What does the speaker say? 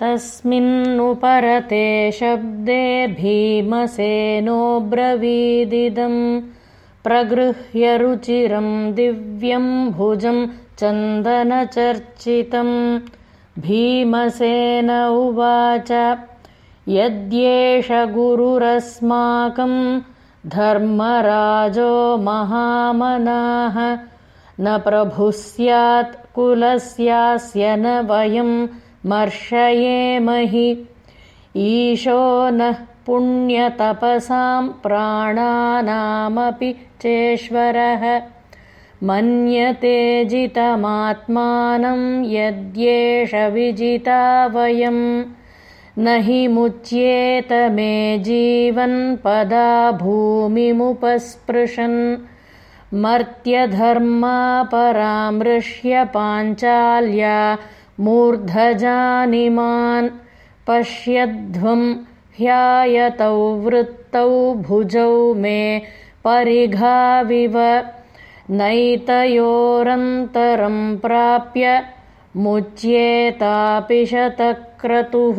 तस्मिन्नुपरते शब्दे भीमसेनोऽब्रवीदिदम् प्रगृह्य रुचिरं दिव्यं भुजं चन्दनचर्चितम् भीमसेन उवाच यद्येष गुरुरस्माकं धर्मराजो महामनाः न प्रभुः स्यात् कुलस्यास्य न वयं मर्षयेमहि ईशो नः पुण्यतपसां प्राणानामपि चेश्वरः। मन्यते जितमात्मानं यद्येष विजिता वयम्। न हि मुच्येत मे जीवन्पदा भूमिमुपस्पृशन्। मर्त्यधर्मापरामृश्य पाञ्चाल्या मूर्धजानिमान् पश्यध्वं ह्यायतौ वृत्तौ भुजौ मे परिघाविव नैतयोरन्तरं प्राप्य मुच्येतापि शतक्रतुः